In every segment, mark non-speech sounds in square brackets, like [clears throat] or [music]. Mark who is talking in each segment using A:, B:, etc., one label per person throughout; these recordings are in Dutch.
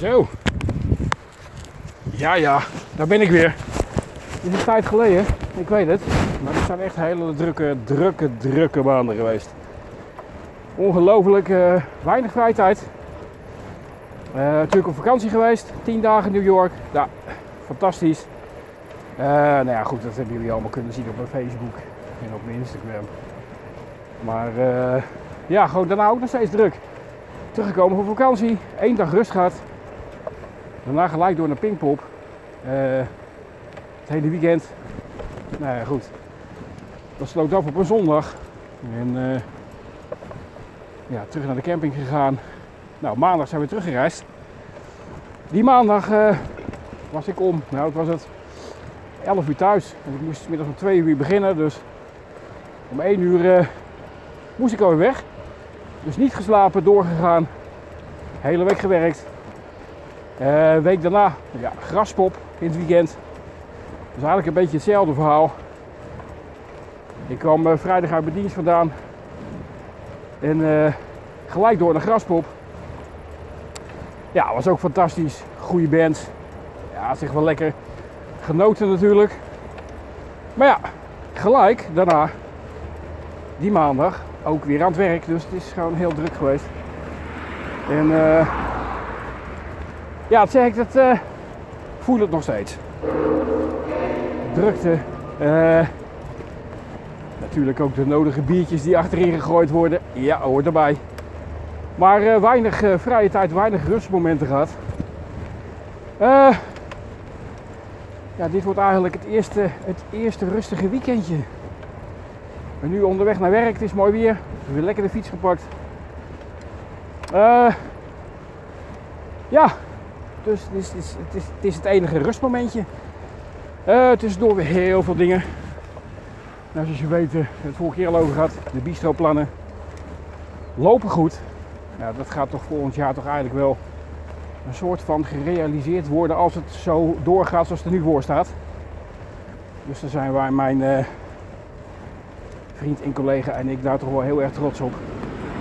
A: Zo. Ja, ja, daar ben ik weer. Het is een tijd geleden, ik weet het. Maar het zijn echt hele drukke, drukke, drukke maanden geweest. Ongelooflijk eh, weinig vrije tijd. Eh, natuurlijk op vakantie geweest, 10 dagen New York. Ja, fantastisch. Eh, nou ja, goed, dat hebben jullie allemaal kunnen zien op mijn Facebook en op mijn Instagram. Maar ja, gewoon daarna ook nog steeds druk. Teruggekomen van vakantie, één dag rust gehad. Daarna gelijk door naar Pinkpop. Eh, het hele weekend. Nou ja, goed. Dat sloot af op een zondag. En eh, ja, terug naar de camping gegaan. Nou, maandag zijn we teruggereisd. Die maandag eh, was ik om, nou wat was het, 11 uur thuis. En ik moest middags om 2 uur beginnen, dus om 1 uur moest ik alweer weg. Dus niet geslapen, doorgegaan. Hele week gewerkt. Eh week daarna, ja, graspop in het weekend. Dus eigenlijk een beetje hetzelfde verhaal. Ik kwam eh, vrijdag uit mijn dienst vandaan. En eh, gelijk door naar graspop. Ja, was ook fantastisch. Goede band. Ja, echt wel lekker. Genoten natuurlijk. Maar ja, gelijk daarna, die maandag, ook weer aan het werk. Dus het is gewoon heel druk geweest. En eh, ja, dat zeg ik, dat eh, voel het nog steeds. Drukte. eh, natuurlijk ook de nodige biertjes die achterin gegooid worden. Ja, hoort erbij. Maar eh, weinig eh, vrije tijd, weinig rustmomenten gehad. Eh, ja, dit wordt eigenlijk het eerste, het eerste rustige weekendje. Ben nu onderweg naar werk, het is mooi weer. Weer lekker de fiets gepakt. Eh, ja, dus het is het, is, het, is, het is het. Eh tussendoor weer heel veel dingen. Nou, zoals je weet, eh, het vorige keer al over gehad. De bistroplannen lopen goed. Ja, dat gaat toch volgend jaar toch eigenlijk wel een soort van gerealiseerd worden als het zo doorgaat zoals het er nu voor staat. Dus daar zijn wij, mijn eh, vriend en collega en ik daar toch wel heel erg trots op.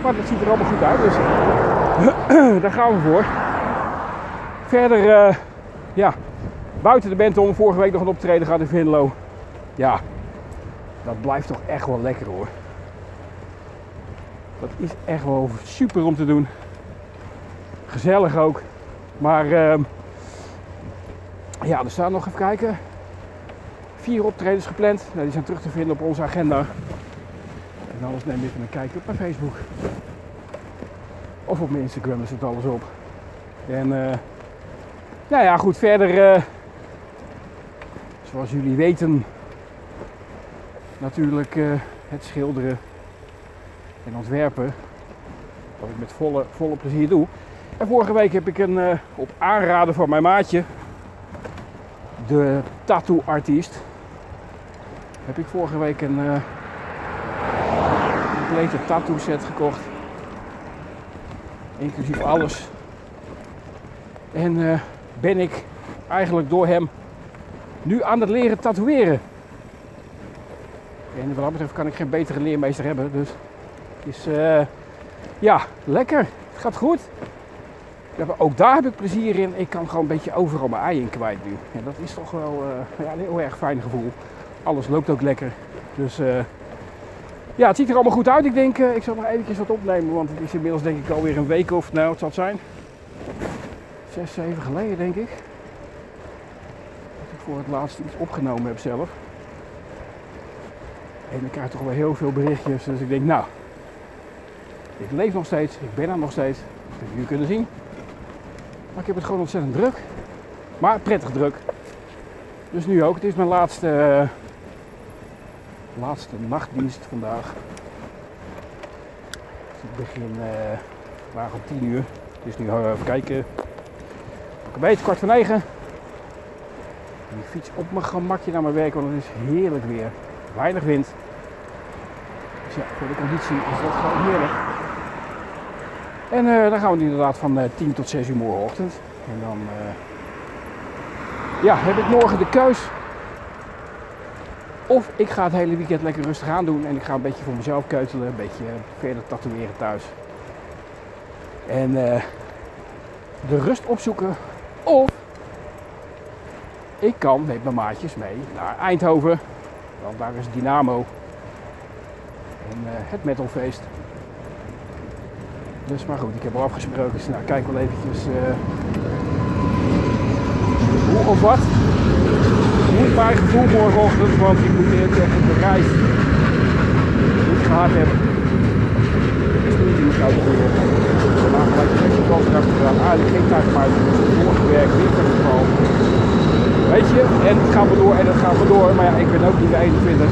A: Maar dat ziet er allemaal goed uit, dus [clears throat] daar gaan we voor. Verder, eh, ja, buiten de band om, vorige week nog een optreden gehad in Venlo. Ja, dat blijft toch echt wel lekker hoor. Dat is echt wel super om te doen. Gezellig ook. Maar ehm, ja, er staan nog even kijken. Vier optredens gepland. Nou, die zijn terug te vinden op onze agenda. En anders neem ik een kijkje op mijn Facebook. Of op mijn Instagram, daar zit alles op. En eh, nou ja, goed, verder. eh, zoals jullie weten, natuurlijk eh, het schilderen en ontwerpen. Wat ik met volle, volle plezier doe. En vorige week heb ik een, eh, op aanraden van mijn maatje, de tattoo-artiest, heb ik vorige week een complete tattoo set gekocht. Inclusief alles. En ben ik eigenlijk door hem nu aan het leren tatoeëren. En wat dat betreft kan ik geen betere leermeester hebben. Dus het is eh, ja, lekker. Het gaat goed. Ook daar heb ik plezier in. Ik kan gewoon een beetje overal mijn ei in kwijt nu. En dat is toch wel eh, ja, een heel erg fijn gevoel. Alles loopt ook lekker. Dus eh, ja, het ziet er allemaal goed uit. Ik denk, ik zal nog eventjes wat opnemen. Want het is inmiddels denk ik alweer een week of, nou het zal zijn. Zes, zeven geleden denk ik. Dat ik voor het laatst iets opgenomen heb zelf. En ik krijg toch wel heel veel berichtjes. Dus ik denk, nou, ik leef nog steeds. Ik ben er nog steeds. Dat hebben jullie kunnen zien. Maar ik heb het gewoon ontzettend druk. Maar prettig druk. Dus nu ook. Het is mijn laatste, eh, laatste nachtdienst vandaag. Dus begin uh, vandaag om 10 uur. Het is nu eh, even kijken. Weet kwart voor negen. En ik fiets op mijn gemakje naar mijn werk, want het is heerlijk weer. Weinig wind. Dus ja, voor de conditie is dat gewoon heerlijk. En eh, dan gaan we inderdaad van eh 10 tot 6 uur morgenochtend. En dan eh, ja, heb ik morgen de keus. Of ik ga het hele weekend lekker rustig aan doen en ik ga een beetje voor mezelf keutelen, een beetje verder tatoeëren thuis. En de rust opzoeken. Of ik kan met mijn maatjes mee naar Eindhoven. Want daar is Dynamo. En uh, het metalfeest. Dus maar goed, ik heb al afgesproken. Dus nou, kijk wel eventjes uh, hoe of wat. Niet mijn gevoel morgenochtend, want ik moet eerlijk zeggen, de reis ik gehad heb, is niet in de een festival gedaan, eigenlijk geen tijd maar doorgewerkt, wintergeval. Weet je, en het gaat maar door en het gaat maar door, maar ja, ik ben ook niet de 21.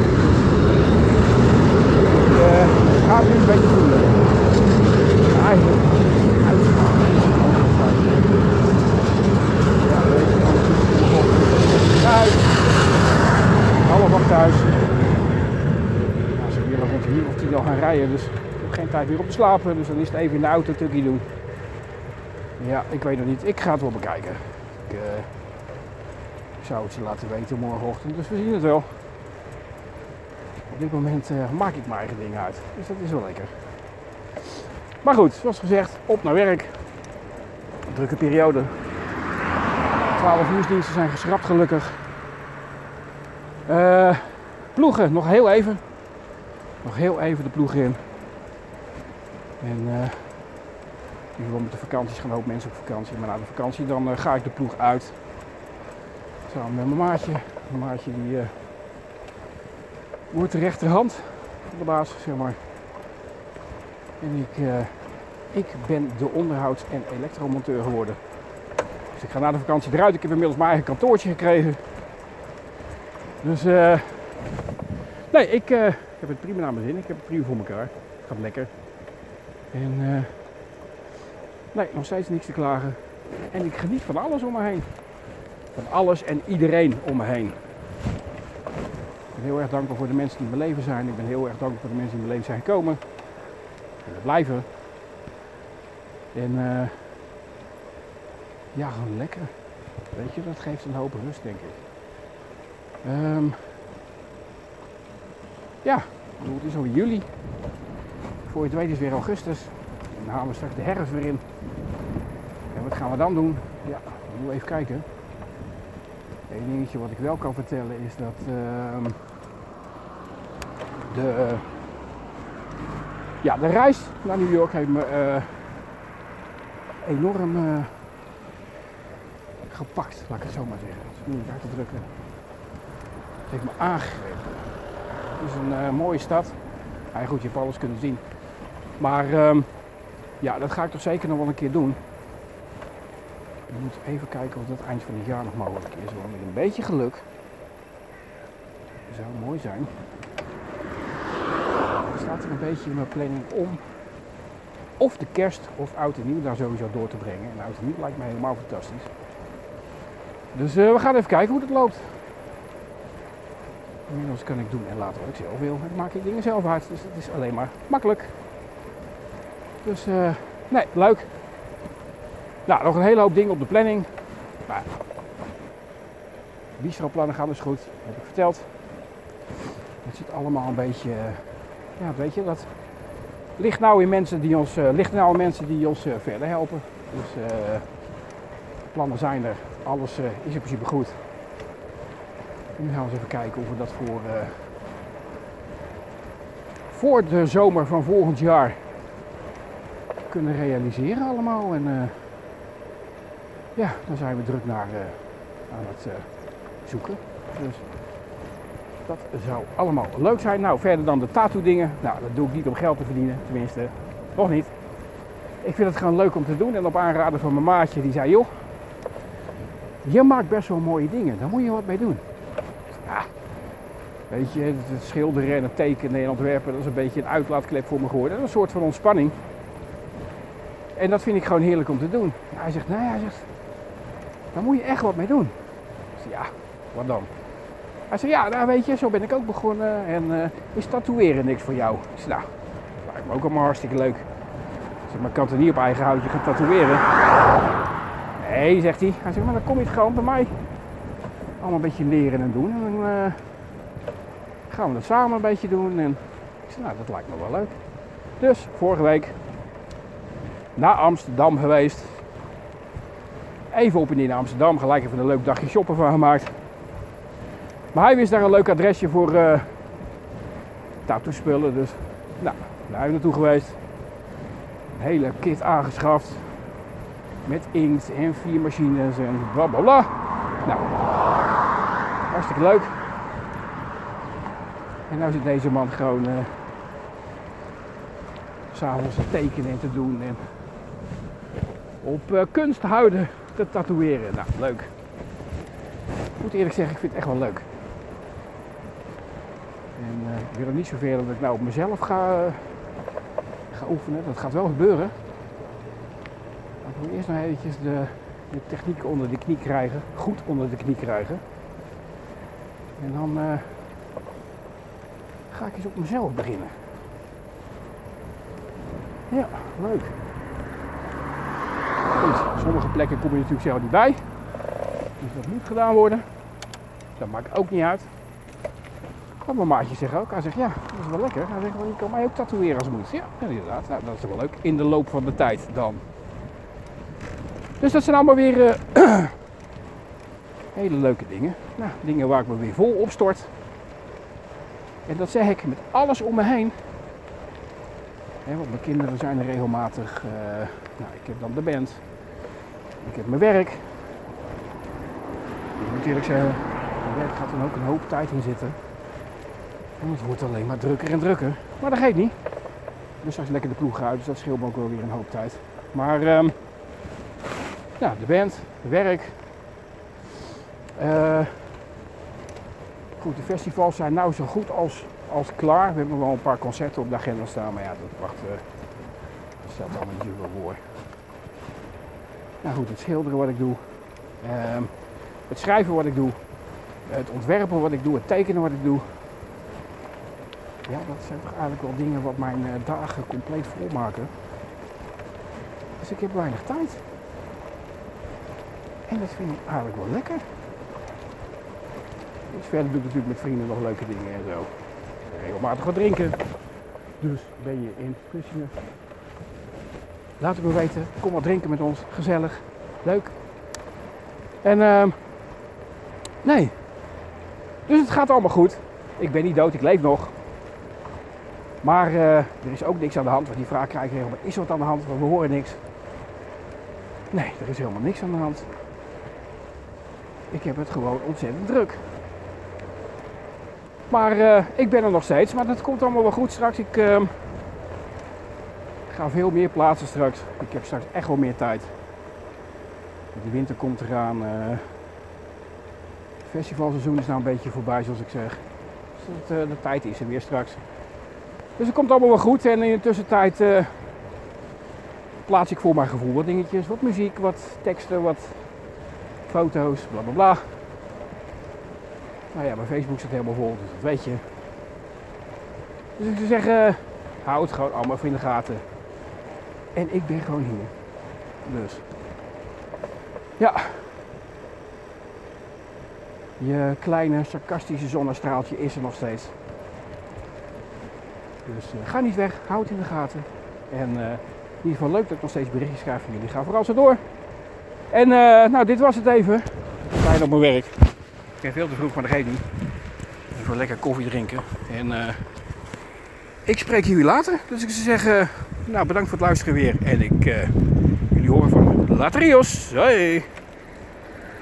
A: Ik uh, ga het nu een beetje voelen. Eigenlijk thuis. Half acht thuis. Nou, ze willen rond hier of tien al gaan rijden, dus ik geen tijd meer op te slapen. Dus dan is het even in de auto stukje doen. Ja, ik weet nog niet. Ik ga het wel bekijken. Ik, ik zou het je laten weten morgenochtend, dus we zien het wel. Op dit moment uh, maak ik mijn eigen dingen uit, dus dat is wel lekker. Maar goed, zoals gezegd, op naar werk. drukke periode. 12 nieuwsdiensten zijn geschrapt gelukkig. Uh, ploegen, nog heel even. Nog heel even de ploeg in. En uh, met de vakanties gaan ook mensen op vakantie. Maar na de vakantie dan uh, ga ik de ploeg uit. Samen met mijn maatje. Mijn maatje die wordt de rechterhand van de baas, zeg maar. En ik, ik ben de onderhouds- en elektromonteur geworden. Dus ik ga na de vakantie eruit. Ik heb inmiddels mijn eigen kantoortje gekregen. Dus uh, nee, ik heb het prima naar mijn zin. Ik heb het prima voor elkaar. Het gaat lekker. En uh, nee, nog steeds niks te klagen. En ik geniet van alles om me heen. Van alles en iedereen om me heen. Ik ben heel erg dankbaar voor de mensen die in mijn leven zijn. Ik ben heel erg dankbaar voor de mensen die in mijn leven zijn gekomen. En blijven. En ja, gewoon lekker. Weet je, dat geeft een hoop rust, denk ik. Um, ja, het is alweer juli. Voor je het weet is weer augustus. En dan halen we straks de herfst weer in. En wat gaan we dan doen? Ja, we moeten even kijken. Eén dingetje wat ik wel kan vertellen is dat uh, de, uh, ja, de reis naar New York heeft me uh, enorm gepakt, laat ik het zo maar zeggen. Het is moeilijk uit te drukken. Het heeft me aangegrepen. Het is een mooie stad. Ja, goed, je hebt alles kunnen zien. Maar um, ja, dat ga ik toch zeker nog wel een keer doen. Ik moet even kijken of dat eind van het jaar nog mogelijk is. Want met een beetje geluk zou mooi zijn. Er staat er een beetje in mijn planning om of de kerst of oud en nieuw daar sowieso door te brengen. En oud en nieuw lijkt mij helemaal fantastisch. Dus uh, we gaan even kijken hoe het loopt. Inmiddels kan ik doen en laten wat ik zelf wil. Ik maak ik dingen zelf uit, dus het is alleen maar makkelijk. Dus uh, nee, leuk. Nou, nog een hele hoop dingen op de planning. Nou, bistro-plannen gaan dus goed, heb ik verteld. Het zit allemaal een beetje, ja, weet je, dat ligt nou in mensen die ons, uh, ligt nou in mensen die ons uh, verder helpen. Dus plannen zijn er, alles is in principe goed. Nu gaan we eens even kijken of we dat voor, uh, voor de zomer van volgend jaar kunnen realiseren allemaal. En uh, ja, dan zijn we druk naar, uh, aan het zoeken. Dus dat zou allemaal leuk zijn. Nou, verder dan de tattoo dingen. Nou, dat doe ik niet om geld te verdienen. Tenminste, nog niet. Ik vind het gewoon leuk om te doen. En op aanraden van mijn maatje, die zei, joh, je maakt best wel mooie dingen. Daar moet je wat mee doen. Ja, weet je, het schilderen en het tekenen in ontwerpen, dat is een beetje een uitlaatklep voor me geworden. Een soort van ontspanning. En dat vind ik gewoon heerlijk om te doen. hij zegt, nee, hij zegt, daar moet je echt wat mee doen. Ik zeg, ja, wat dan? Hij zegt, ja, nou weet je, zo ben ik ook begonnen. En uh, is tatoeëren niks voor jou? Ik zeg, nou, dat lijkt me ook allemaal hartstikke leuk. Ik zeg, maar ik kan het niet op eigen houtje gaan tatoeëren. Nee, zegt hij. Hij zegt, maar dan kom je het gewoon bij mij allemaal een beetje leren en doen. En dan uh, gaan we dat samen een beetje doen. En ik zei, nou, dat lijkt me wel leuk. Dus vorige week naar Amsterdam geweest. even op en in Amsterdam. Gelijk even een leuk dagje shoppen van gemaakt. Maar hij wist daar een leuk adresje voor uh, tattoo spullen. Dus nou, daar zijn we naartoe geweest. Een hele kit aangeschaft. Met inkt en vier machines en bla bla bla. Nou, hartstikke leuk. En nou zit deze man gewoon uh, s'avonds te tekenen en te doen. En op uh, kunsthuiden te tatoeëren. Nou, leuk. Ik moet eerlijk zeggen, ik vind het echt wel leuk. En uh, ik wil er niet zoveel dat ik nou op mezelf ga, ga oefenen. Dat gaat wel gebeuren. Maar ik moet eerst nog eventjes de, de techniek onder de knie krijgen. Goed onder de knie krijgen. En dan ga ik eens op mezelf beginnen. Ja, leuk. Sommige plekken kom je natuurlijk zelf niet bij. Dus dat moet gedaan worden. Dat maakt ook niet uit. Maar mijn maatje zegt ook, hij zegt ja, dat is wel lekker. Hij zegt, wel, je kan mij ook tatoeëren als het moet. Ja, inderdaad. Nou, dat is wel leuk. In de loop van de tijd dan. Dus dat zijn allemaal weer uh, [clears throat] hele leuke dingen. Nou, dingen waar ik me weer vol op stort. En dat zeg ik met alles om me heen. want mijn kinderen zijn er regelmatig. Uh, nou, ik heb dan de band. Ik heb mijn werk. Ik moet eerlijk zeggen, mijn werk gaat er ook een hoop tijd in zitten. En het wordt alleen maar drukker en drukker. Maar dat geeft niet. Dus straks lekker de ploeg uit, dus dat scheelt me ook wel weer een hoop tijd. Maar um, ja, de band, werk. Uh, goed, de festivals zijn nou zo goed als, als klaar. We hebben wel een paar concerten op de agenda staan, maar ja, dat wacht. Uh, dat stelt allemaal natuurlijk wel voor. Nou goed, het schilderen wat ik doe. Uh, het schrijven wat ik doe. Het ontwerpen wat ik doe. Het tekenen wat ik doe. Ja, dat zijn toch eigenlijk wel dingen wat mijn uh, dagen compleet volmaken. Dus ik heb weinig tijd. En dat vind ik eigenlijk wel lekker. Dus verder doe ik natuurlijk met vrienden nog leuke dingen en zo. Regelmatig wat drinken. Dus ben je in Vlissingen. Laat het me weten. Kom wat drinken met ons. Gezellig. Leuk. En uh, nee. Dus het gaat allemaal goed. Ik ben niet dood, ik leef nog. Maar uh, er is ook niks aan de hand. Want die vraag krijg ik regelmatig. Is er wat aan de hand? Want we horen niks. Nee, er is helemaal niks aan de hand. Ik heb het gewoon ontzettend druk. Maar uh, ik ben er nog steeds. Maar dat komt allemaal wel goed straks. Ik uh, ga veel meer plaatsen straks. Ik heb straks echt wel meer tijd. De winter komt eraan. Uh, het festivalseizoen is nou een beetje voorbij zoals ik zeg. Dus dat, de tijd is er weer straks. Dus het komt allemaal wel goed. En in de tussentijd plaats ik voor mijn gevoel wat dingetjes. Wat muziek, wat teksten, wat foto's, bla bla bla. Nou ja, mijn Facebook zit helemaal vol, dus dat weet je. Dus ik zou zeggen, hou het gewoon allemaal in de gaten. En ik ben gewoon hier. Dus. Ja. Je kleine sarcastische zonnestraaltje is er nog steeds. Dus uh, ga niet weg, houd het in de gaten. En uh, in ieder geval leuk dat ik nog steeds berichtjes krijg van jullie. Ga vooral zo door. En uh, nou, dit was het even. Fijn op mijn werk. Ik ben veel te vroeg, maar dat geeft niet. Even lekker koffie drinken. En ik spreek jullie later. Dus ik zou zeggen, nou bedankt voor het luisteren weer. En ik, uh, jullie horen van me. Later Rios. Hoi.